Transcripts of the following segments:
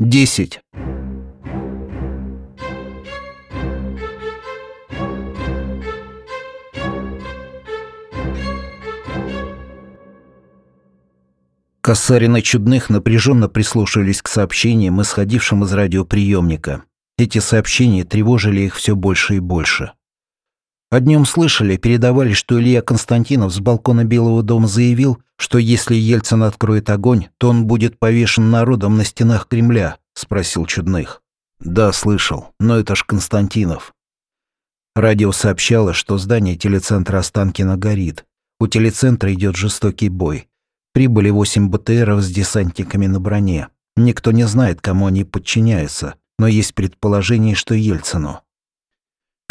Десять. Косарин и Чудных напряженно прислушивались к сообщениям, исходившим из радиоприемника. Эти сообщения тревожили их все больше и больше. О днем слышали, передавали, что Илья Константинов с балкона Белого дома заявил, что если Ельцин откроет огонь, то он будет повешен народом на стенах Кремля, спросил Чудных. Да, слышал, но это ж Константинов. Радио сообщало, что здание телецентра Останкина горит. У телецентра идет жестокий бой. Прибыли восемь БТРов с десантниками на броне. Никто не знает, кому они подчиняются, но есть предположение, что Ельцину.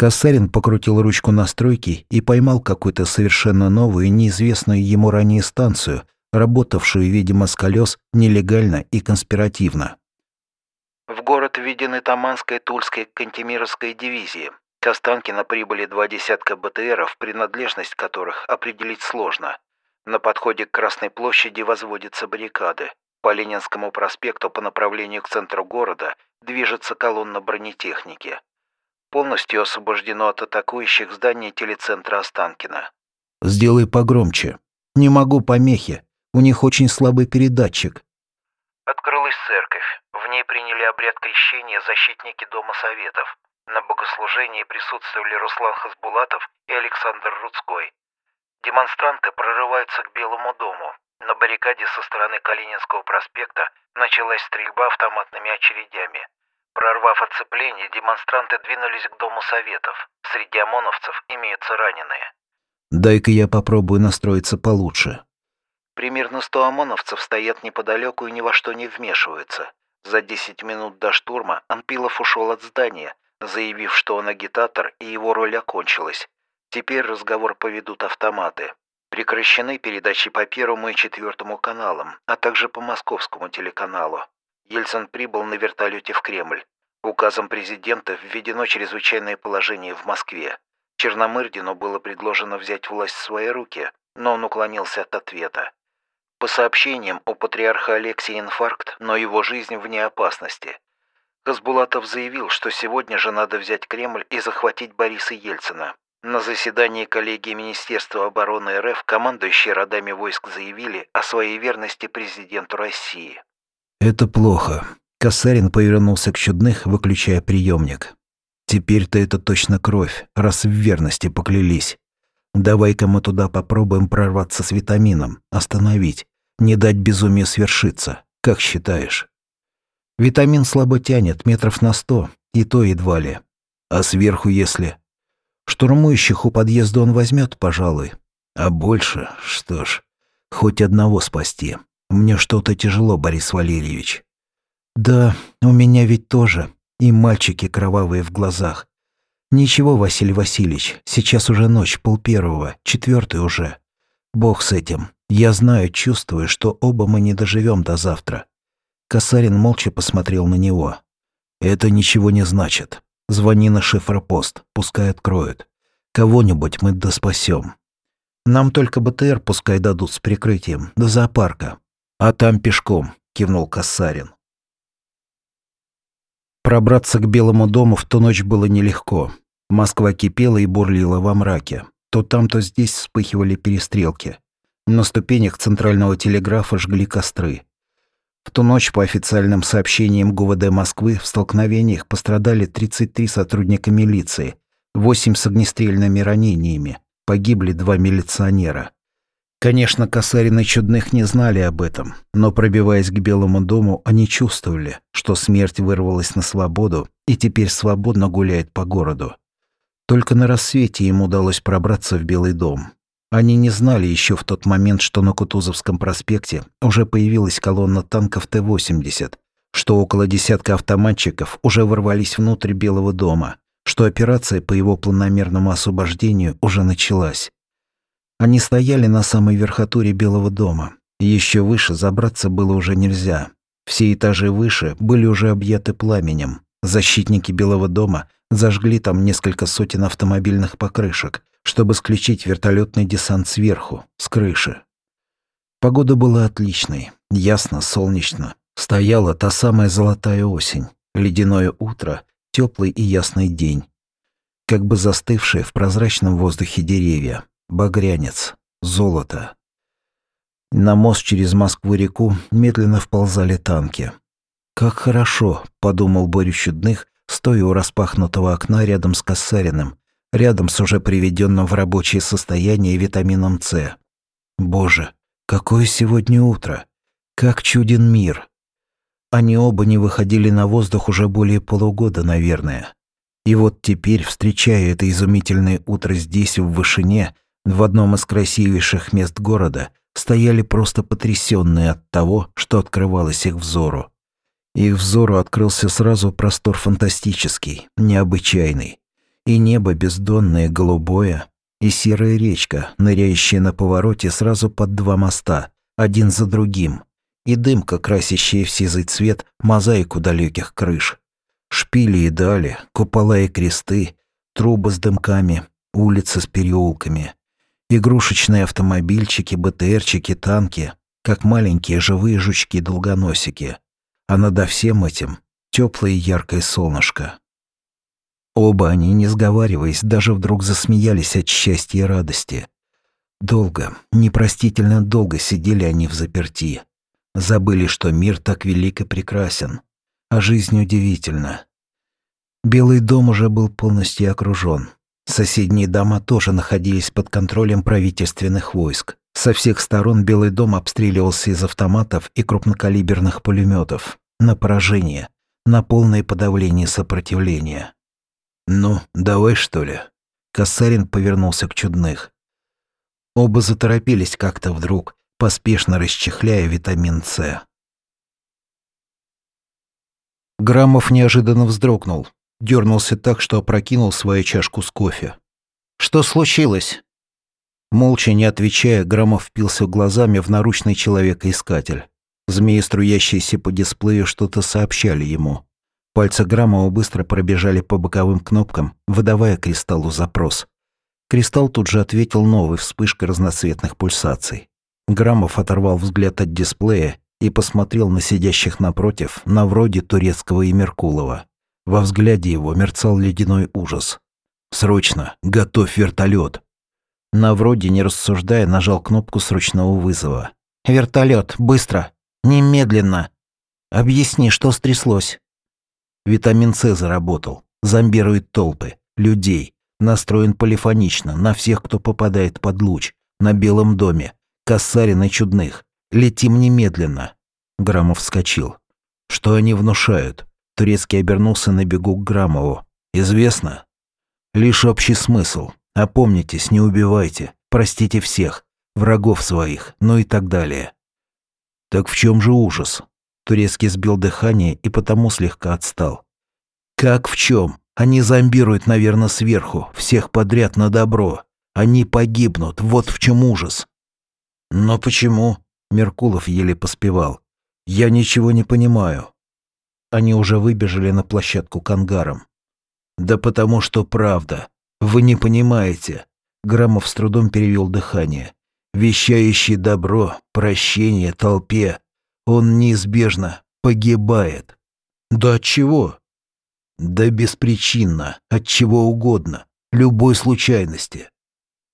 Косарин покрутил ручку настройки и поймал какую-то совершенно новую, неизвестную ему ранее станцию, работавшую, видимо, с колес нелегально и конспиративно. В город введены Таманская, Тульская, Кантемировская дивизии. К Останкино прибыли два десятка БТРов, принадлежность которых определить сложно. На подходе к Красной площади возводятся баррикады. По Ленинскому проспекту по направлению к центру города движется колонна бронетехники. Полностью освобождено от атакующих здание телецентра Останкина. «Сделай погромче. Не могу помехи. У них очень слабый передатчик». Открылась церковь. В ней приняли обряд крещения защитники Дома Советов. На богослужении присутствовали Руслан Хасбулатов и Александр Рудской. Демонстранты прорываются к Белому дому. На баррикаде со стороны Калининского проспекта началась стрельба автоматными очередями. Прорвав оцепление, демонстранты двинулись к Дому Советов. Среди ОМОНовцев имеются раненые. «Дай-ка я попробую настроиться получше». Примерно 100 ОМОНовцев стоят неподалеку и ни во что не вмешиваются. За 10 минут до штурма Анпилов ушел от здания, заявив, что он агитатор и его роль окончилась. Теперь разговор поведут автоматы. Прекращены передачи по Первому и Четвертому каналам, а также по Московскому телеканалу. Ельцин прибыл на вертолете в Кремль. Указом президента введено чрезвычайное положение в Москве. Черномырдину было предложено взять власть в свои руки, но он уклонился от ответа. По сообщениям, у патриарха Алексия инфаркт, но его жизнь вне опасности. Хасбулатов заявил, что сегодня же надо взять Кремль и захватить Бориса Ельцина. На заседании коллегии Министерства обороны РФ командующие родами войск заявили о своей верности президенту России. «Это плохо». Косарин повернулся к Чудных, выключая приемник. «Теперь-то это точно кровь, раз в верности поклялись. Давай-ка мы туда попробуем прорваться с витамином, остановить, не дать безумию свершиться. Как считаешь?» «Витамин слабо тянет, метров на сто, и то едва ли. А сверху, если...» Штурмующих у подъезда он возьмет, пожалуй. А больше, что ж, хоть одного спасти. Мне что-то тяжело, Борис Валерьевич. Да, у меня ведь тоже. И мальчики кровавые в глазах. Ничего, Василий Васильевич, сейчас уже ночь, пол первого, четвертый уже. Бог с этим. Я знаю, чувствую, что оба мы не доживем до завтра. Косарин молча посмотрел на него. Это ничего не значит. Звони на шифропост, пускай откроют. Кого-нибудь мы доспасем. Нам только БТР пускай дадут с прикрытием, до зоопарка. А там пешком, кивнул Кассарин. Пробраться к Белому дому в ту ночь было нелегко. Москва кипела и бурлила во мраке. То там, то здесь вспыхивали перестрелки. На ступенях центрального телеграфа жгли костры. В ту ночь, по официальным сообщениям ГУВД Москвы, в столкновениях пострадали 33 сотрудника милиции, 8 с огнестрельными ранениями, погибли два милиционера. Конечно, Косарин и Чудных не знали об этом, но пробиваясь к Белому дому, они чувствовали, что смерть вырвалась на свободу и теперь свободно гуляет по городу. Только на рассвете им удалось пробраться в Белый дом. Они не знали еще в тот момент, что на Кутузовском проспекте уже появилась колонна танков Т-80, что около десятка автоматчиков уже ворвались внутрь Белого дома, что операция по его планомерному освобождению уже началась. Они стояли на самой верхотуре Белого дома. Еще выше забраться было уже нельзя. Все этажи выше были уже объяты пламенем. Защитники Белого дома зажгли там несколько сотен автомобильных покрышек, чтобы сключить вертолетный десант сверху, с крыши. Погода была отличной, ясно, солнечно. Стояла та самая золотая осень, ледяное утро, теплый и ясный день. Как бы застывшие в прозрачном воздухе деревья, багрянец, золото. На мост через Москву-реку медленно вползали танки. «Как хорошо», — подумал Боря Чудных, стоя у распахнутого окна рядом с Косариным, рядом с уже приведенным в рабочее состояние витамином С. «Боже, какое сегодня утро! Как чуден мир!» Они оба не выходили на воздух уже более полугода, наверное. И вот теперь, встречая это изумительное утро здесь, в вышине, в одном из красивейших мест города, стояли просто потрясенные от того, что открывалось их взору. Их взору открылся сразу простор фантастический, необычайный. И небо бездонное, голубое, и серая речка, ныряющая на повороте сразу под два моста, один за другим, и дымка, красящая в сизый цвет мозаику далеких крыш. Шпили и дали, купола и кресты, трубы с дымками, улицы с переулками, игрушечные автомобильчики, БТРчики, танки, как маленькие живые жучки-долгоносики. А над всем этим теплое яркое солнышко. Оба они, не сговариваясь, даже вдруг засмеялись от счастья и радости. Долго, непростительно долго сидели они в заперти. Забыли, что мир так велик и прекрасен, а жизнь удивительна. Белый дом уже был полностью окружен. Соседние дома тоже находились под контролем правительственных войск. Со всех сторон Белый дом обстреливался из автоматов и крупнокалиберных пулеметов. На поражение, на полное подавление сопротивления. «Ну, давай, что ли?» Косарин повернулся к чудных. Оба заторопились как-то вдруг, поспешно расчехляя витамин С. Граммов неожиданно вздрогнул, дернулся так, что опрокинул свою чашку с кофе. «Что случилось?» Молча, не отвечая, Граммов впился глазами в наручный человека-искатель. Змеи, струящиеся по дисплею, что-то сообщали ему. Пальцы Граммова быстро пробежали по боковым кнопкам, выдавая кристаллу запрос. Кристалл тут же ответил новой вспышкой разноцветных пульсаций. Граммов оторвал взгляд от дисплея и посмотрел на сидящих напротив, на вроде турецкого и Меркулова. Во взгляде его мерцал ледяной ужас. «Срочно! Готовь вертолет!» На вроде, не рассуждая, нажал кнопку срочного вызова. «Вертолет, быстро! Немедленно! Объясни, что стряслось!» Витамин С заработал. Зомбирует толпы. Людей. Настроен полифонично, на всех, кто попадает под луч. На Белом доме. Косарин и Чудных. Летим немедленно. Грамов вскочил. Что они внушают? Турецкий обернулся на бегу к Грамову. Известно? Лишь общий смысл. Опомнитесь, не убивайте. Простите всех. Врагов своих. Ну и так далее. Так в чем же ужас? Турецкий сбил дыхание и потому слегка отстал. Как в чем? Они зомбируют, наверное, сверху. Всех подряд на добро. Они погибнут. Вот в чем ужас. «Но почему?» — Меркулов еле поспевал. «Я ничего не понимаю». Они уже выбежали на площадку к ангарам. «Да потому что правда. Вы не понимаете». Грамов с трудом перевел дыхание. «Вещающий добро, прощение толпе, он неизбежно погибает». «Да от чего?» «Да беспричинно, от чего угодно, любой случайности».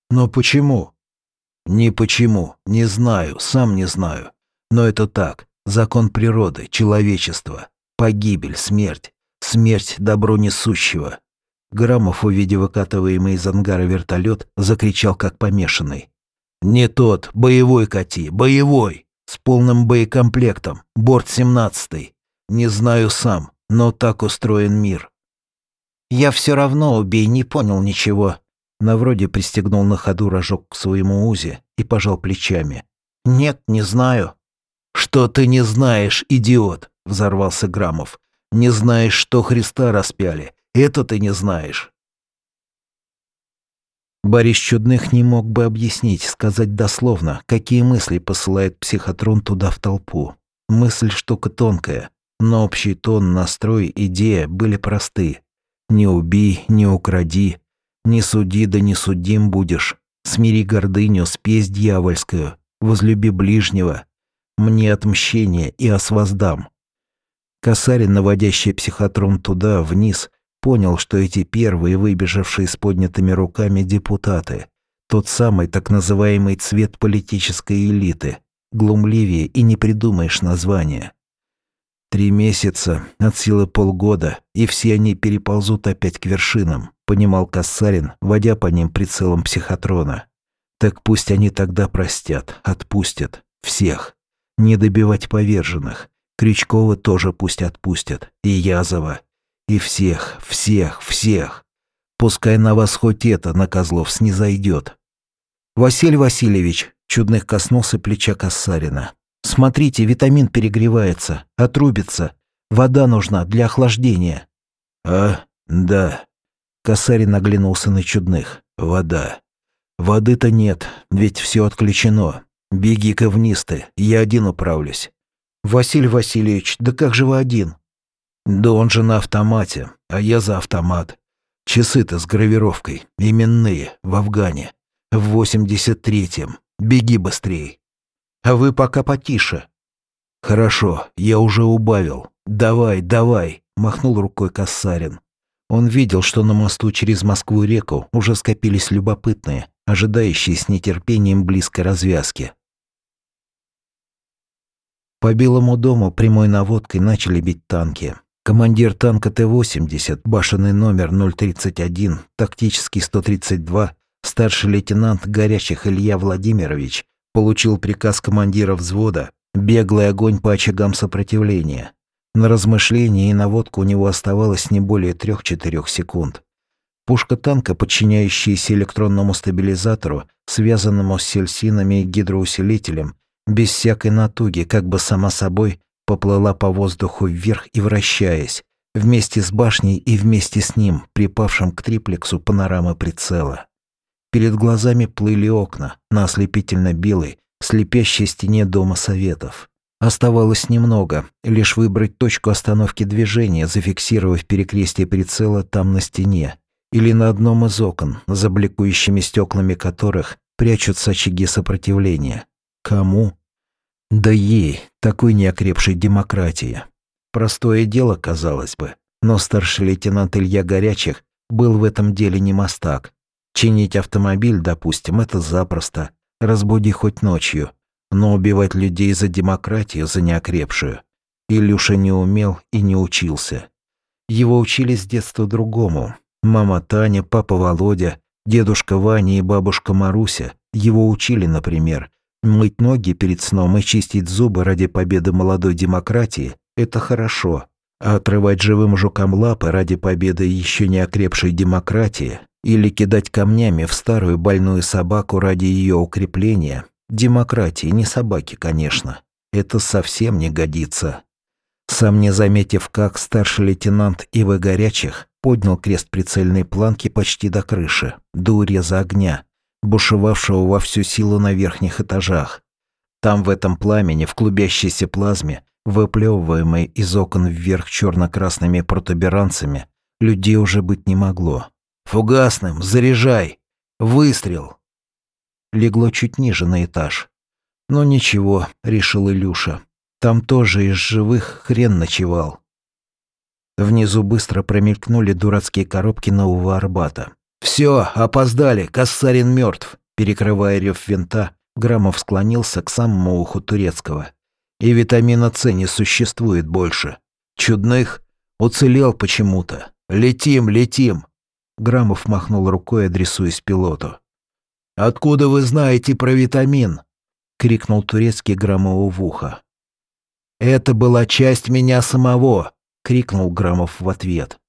«Но почему?» Ни почему, не знаю, сам не знаю. Но это так, закон природы, человечества, погибель, смерть, смерть добро несущего. Грамов, увидев выкатываемый из ангара вертолет, закричал как помешанный. «Не тот, боевой кати, боевой, с полным боекомплектом, борт 17 Не знаю сам, но так устроен мир». «Я все равно, убей, не понял ничего», Навроде пристегнул на ходу рожок к своему узе и пожал плечами. «Нет, не знаю». «Что ты не знаешь, идиот?» – взорвался Грамов. «Не знаешь, что Христа распяли. Это ты не знаешь». Борис Чудных не мог бы объяснить, сказать дословно, какие мысли посылает психотрон туда в толпу. Мысль штука тонкая, но общий тон, настрой, идея были просты. «Не убей, не укради, не суди, да не судим будешь. Смири гордыню, спесь дьявольскую, возлюби ближнего. Мне отмщение и освоздам. Косарин, наводящий психотрон туда, вниз, понял, что эти первые, выбежавшие с поднятыми руками депутаты, тот самый так называемый цвет политической элиты, глумливее и не придумаешь названия. Три месяца, от силы полгода, и все они переползут опять к вершинам, понимал Кассарин, водя по ним прицелом психотрона. Так пусть они тогда простят, отпустят. Всех. Не добивать поверженных. Крючкова тоже пусть отпустят. И Язова. И всех, всех, всех. Пускай на вас хоть это, на Козлов, снизойдет. Василий Васильевич, чудных коснулся плеча Кассарина. Смотрите, витамин перегревается, отрубится. Вода нужна для охлаждения. А, да. Косарин оглянулся на чудных. Вода. Воды-то нет, ведь все отключено. Беги-ка вниз ты, я один управлюсь. Василий Васильевич, да как же вы один? Да он же на автомате, а я за автомат. Часы-то с гравировкой, именные, в Афгане. В 83-м. Беги быстрей. А вы пока потише. Хорошо, я уже убавил. Давай, давай, махнул рукой Кассарин. Он видел, что на мосту через Москву-реку уже скопились любопытные, ожидающие с нетерпением близкой развязки. По Белому дому прямой наводкой начали бить танки. Командир танка Т-80, башенный номер 031, тактический 132, старший лейтенант Горячих Илья Владимирович, получил приказ командира взвода «Беглый огонь по очагам сопротивления». На размышление и наводку у него оставалось не более 3-4 секунд. Пушка танка, подчиняющаяся электронному стабилизатору, связанному с сельсинами и гидроусилителем, без всякой натуги, как бы сама собой, поплыла по воздуху вверх и вращаясь, вместе с башней и вместе с ним, припавшим к триплексу панорамы прицела. Перед глазами плыли окна на ослепительно-белой, слепящей стене Дома Советов. Оставалось немного, лишь выбрать точку остановки движения, зафиксировав перекрестие прицела там на стене, или на одном из окон, за бликующими стеклами которых прячутся очаги сопротивления. Кому? Да ей, такой неокрепшей демократии. Простое дело, казалось бы, но старший лейтенант Илья Горячих был в этом деле не мастак. Чинить автомобиль, допустим, это запросто. Разбуди хоть ночью. Но убивать людей за демократию, за неокрепшую, Илюша не умел и не учился. Его учили с детства другому. Мама Таня, папа Володя, дедушка Ваня и бабушка Маруся его учили, например, мыть ноги перед сном и чистить зубы ради победы молодой демократии – это хорошо, а отрывать живым жукам лапы ради победы еще не окрепшей демократии или кидать камнями в старую больную собаку ради ее укрепления Демократии, не собаки, конечно. Это совсем не годится. Сам не заметив, как старший лейтенант Ивы Горячих поднял крест прицельной планки почти до крыши, до уреза огня, бушевавшего во всю силу на верхних этажах. Там в этом пламени, в клубящейся плазме, выплевываемой из окон вверх черно-красными протуберанцами, людей уже быть не могло. «Фугасным! Заряжай! Выстрел!» легло чуть ниже на этаж. «Но ничего», — решил Илюша. «Там тоже из живых хрен ночевал». Внизу быстро промелькнули дурацкие коробки нового Арбата. «Все, опоздали, Кассарин мертв. Перекрывая рев винта, Грамов склонился к самому уху турецкого. «И витамина С не существует больше. Чудных уцелел почему-то. Летим, летим!» Грамов махнул рукой, адресуясь пилоту. «Откуда вы знаете про витамин?» — крикнул турецкий Громову в ухо. «Это была часть меня самого!» — крикнул Громов в ответ.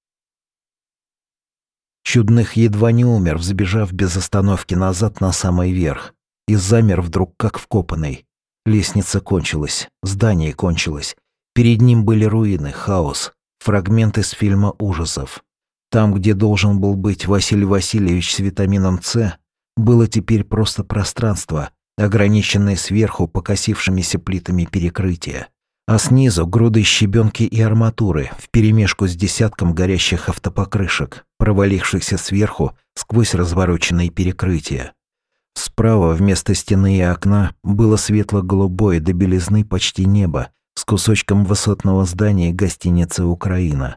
Чудных едва не умер, взбежав без остановки назад на самый верх. И замер вдруг, как вкопанный. Лестница кончилась, здание кончилось. Перед ним были руины, хаос, фрагменты с фильма ужасов. Там, где должен был быть Василий Васильевич с витамином С, было теперь просто пространство, ограниченное сверху покосившимися плитами перекрытия, а снизу груды щебенки и арматуры вперемешку с десятком горящих автопокрышек, провалившихся сверху сквозь развороченные перекрытия. Справа вместо стены и окна было светло-голубое до белизны почти небо с кусочком высотного здания гостиницы «Украина».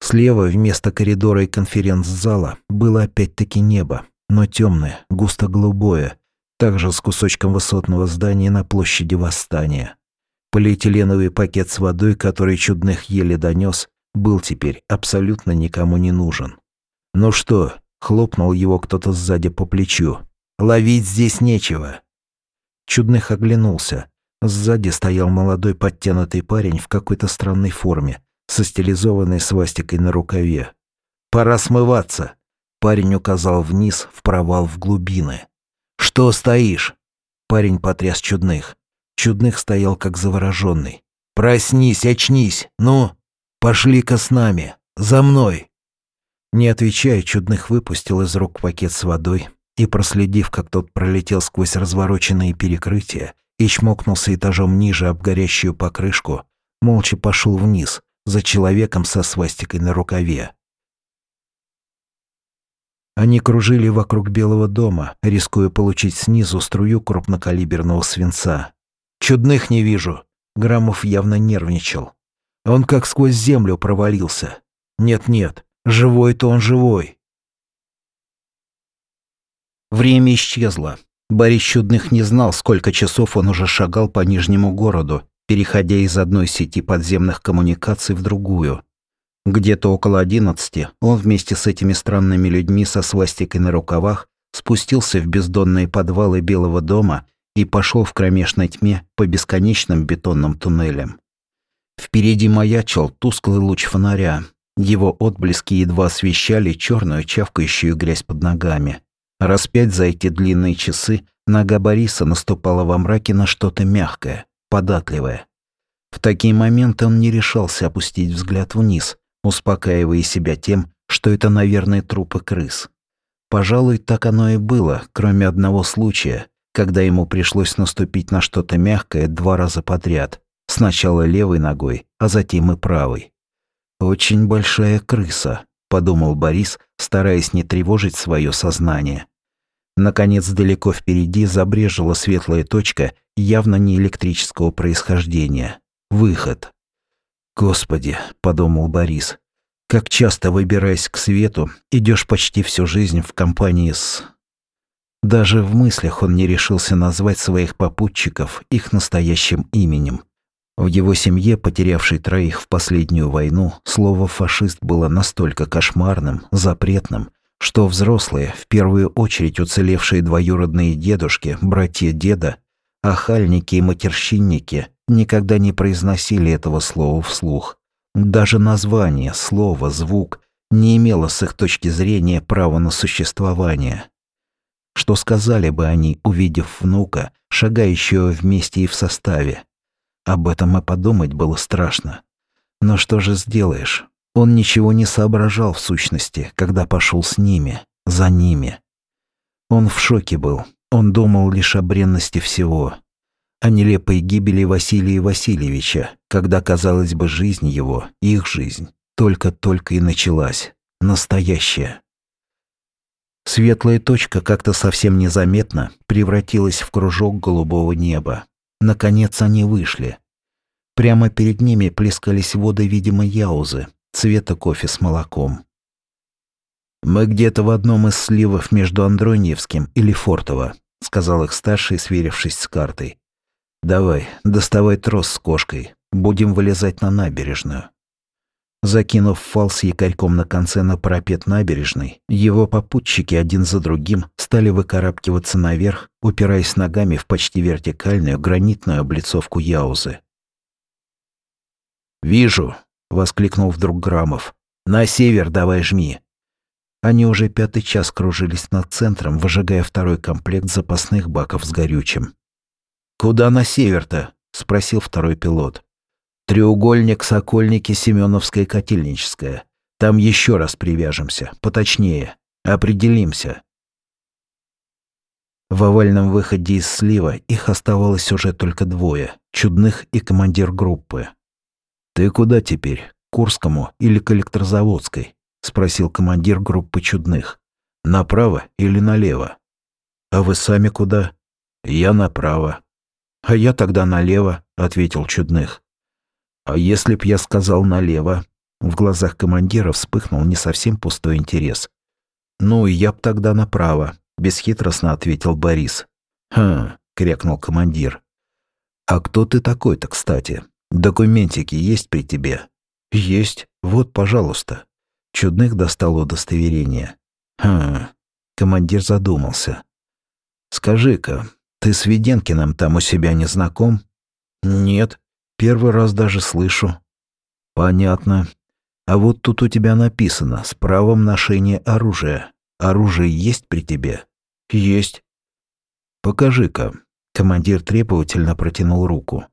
Слева вместо коридора и конференц-зала было опять-таки небо, но темное, густо-голубое, также с кусочком высотного здания на площади Восстания. Полиэтиленовый пакет с водой, который чудных еле донес, был теперь абсолютно никому не нужен. «Ну что?» – хлопнул его кто-то сзади по плечу. «Ловить здесь нечего». Чудных оглянулся. Сзади стоял молодой подтянутый парень в какой-то странной форме, со стилизованной свастикой на рукаве. «Пора смываться!» Парень указал вниз, в провал в глубины. «Что стоишь?» Парень потряс чудных. Чудных стоял как завороженный. «Проснись, очнись! Ну, пошли-ка с нами! За мной!» Не отвечая, Чудных выпустил из рук пакет с водой и, проследив, как тот пролетел сквозь развороченные перекрытия и чмокнулся этажом ниже об горящую покрышку, молча пошел вниз, за человеком со свастикой на рукаве. Они кружили вокруг Белого дома, рискуя получить снизу струю крупнокалиберного свинца. «Чудных не вижу!» Граммов явно нервничал. Он как сквозь землю провалился. «Нет-нет, живой-то он живой!» Время исчезло. Борис Чудных не знал, сколько часов он уже шагал по Нижнему городу, переходя из одной сети подземных коммуникаций в другую. Где-то около одиннадцати он вместе с этими странными людьми со свастикой на рукавах спустился в бездонные подвалы Белого дома и пошел в кромешной тьме по бесконечным бетонным туннелям. Впереди маячил тусклый луч фонаря. Его отблески едва освещали черную чавкающую грязь под ногами. Раз пять за эти длинные часы нога Бориса наступала во мраке на что-то мягкое, податливое. В такие моменты он не решался опустить взгляд вниз, успокаивая себя тем, что это, наверное, трупы крыс. Пожалуй, так оно и было, кроме одного случая, когда ему пришлось наступить на что-то мягкое два раза подряд, сначала левой ногой, а затем и правой. «Очень большая крыса», — подумал Борис, стараясь не тревожить свое сознание. Наконец, далеко впереди забрежила светлая точка, явно не электрического происхождения. Выход. «Господи», — подумал Борис, — «как часто, выбираясь к свету, идешь почти всю жизнь в компании с...» Даже в мыслях он не решился назвать своих попутчиков их настоящим именем. В его семье, потерявшей троих в последнюю войну, слово «фашист» было настолько кошмарным, запретным, что взрослые, в первую очередь уцелевшие двоюродные дедушки, братья деда, охальники и матерщинники никогда не произносили этого слова вслух. Даже название, слово, звук не имело с их точки зрения права на существование. Что сказали бы они, увидев внука, шагающего вместе и в составе? Об этом и подумать было страшно. Но что же сделаешь? Он ничего не соображал в сущности, когда пошел с ними, за ними. Он в шоке был. Он думал лишь о бренности всего. О нелепой гибели Василия Васильевича, когда, казалось бы, жизнь его, их жизнь, только-только и началась. Настоящая. Светлая точка как-то совсем незаметно превратилась в кружок голубого неба. Наконец они вышли. Прямо перед ними плескались воды, видимо, яузы, цвета кофе с молоком. «Мы где-то в одном из сливов между Андроньевским и Лефортово», сказал их старший, сверившись с картой. «Давай, доставай трос с кошкой. Будем вылезать на набережную». Закинув фал с якорьком на конце на парапет набережной, его попутчики один за другим стали выкарабкиваться наверх, упираясь ногами в почти вертикальную гранитную облицовку яузы. «Вижу», воскликнул вдруг Грамов. «На север давай жми!» Они уже пятый час кружились над центром, выжигая второй комплект запасных баков с горючим. «Куда на север-то?» — спросил второй пилот. «Треугольник Сокольники Семеновская Котельническая. Там еще раз привяжемся, поточнее. Определимся». В овальном выходе из слива их оставалось уже только двое — Чудных и командир группы. «Ты куда теперь? К Курскому или к Электрозаводской?» — спросил командир группы чудных. «Направо или налево?» «А вы сами куда?» «Я направо». «А я тогда налево», — ответил чудных. А если б я сказал налево? В глазах командира вспыхнул не совсем пустой интерес. Ну, я б тогда направо, бесхитростно ответил Борис. Хм, крякнул командир. А кто ты такой-то, кстати? Документики есть при тебе? Есть. Вот, пожалуйста. Чудных достал удостоверение. Хм. Командир задумался. Скажи-ка, ты с Веденкиным там у себя не знаком? Нет. Первый раз даже слышу. Понятно. А вот тут у тебя написано «с правом ношения оружия». Оружие есть при тебе? Есть. Покажи-ка. Командир требовательно протянул руку.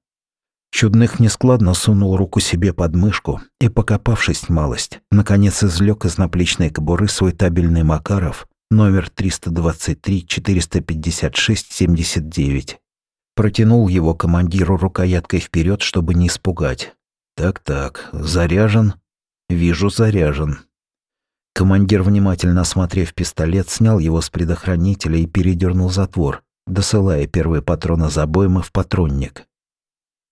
Чудных нескладно сунул руку себе под мышку и, покопавшись малость, наконец извлек из наплечной кобуры свой табельный Макаров номер 323-456-79. Протянул его командиру рукояткой вперед, чтобы не испугать. «Так-так, заряжен?» «Вижу, заряжен». Командир, внимательно осмотрев пистолет, снял его с предохранителя и передернул затвор, досылая первые патроны за обоймы в патронник.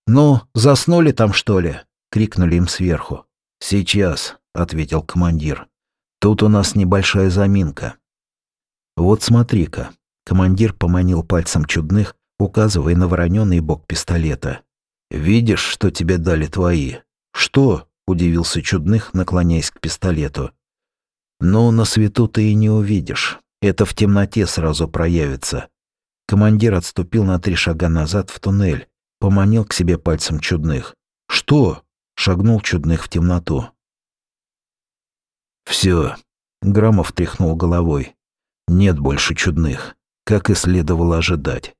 «Ну, заснули там, что ли?» — крикнули им сверху. «Сейчас», — ответил командир. «Тут у нас небольшая заминка». «Вот смотри-ка». Командир поманил пальцем чудных, указывая на вороненый бок пистолета. «Видишь, что тебе дали твои?» «Что?» — удивился чудных, наклоняясь к пистолету. «Ну, на свету ты и не увидишь. Это в темноте сразу проявится». Командир отступил на три шага назад в туннель, поманил к себе пальцем чудных. «Что?» — шагнул чудных в темноту. «Все», — Грамов тряхнул головой. «Нет больше чудных, как и следовало ожидать».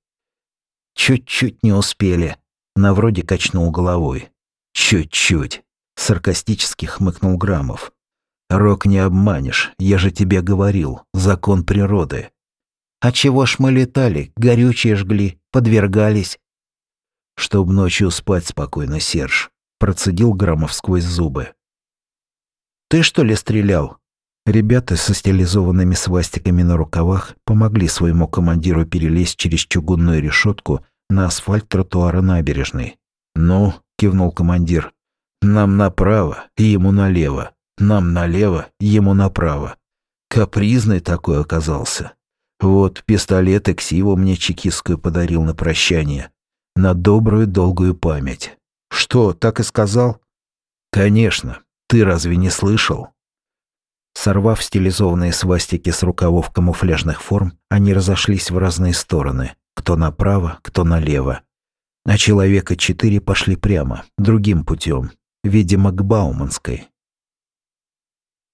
«Чуть-чуть не успели», — Навроде качнул головой. «Чуть-чуть», — саркастически хмыкнул Грамов. «Рок не обманешь, я же тебе говорил, закон природы». «А чего ж мы летали, горючие жгли, подвергались?» «Чтоб ночью спать спокойно, Серж», — процедил Грамов сквозь зубы. «Ты что ли стрелял?» Ребята со стилизованными свастиками на рукавах помогли своему командиру перелезть через чугунную решетку на асфальт тротуара набережной. «Ну», — кивнул командир, — «нам направо, ему налево, нам налево, ему направо». Капризный такой оказался. Вот пистолет Эксиво мне чекистскую подарил на прощание. На добрую долгую память. Что, так и сказал? Конечно. Ты разве не слышал? Сорвав стилизованные свастики с рукавов камуфляжных форм, они разошлись в разные стороны, кто направо, кто налево. А человека четыре пошли прямо, другим путем, видимо, к Бауманской.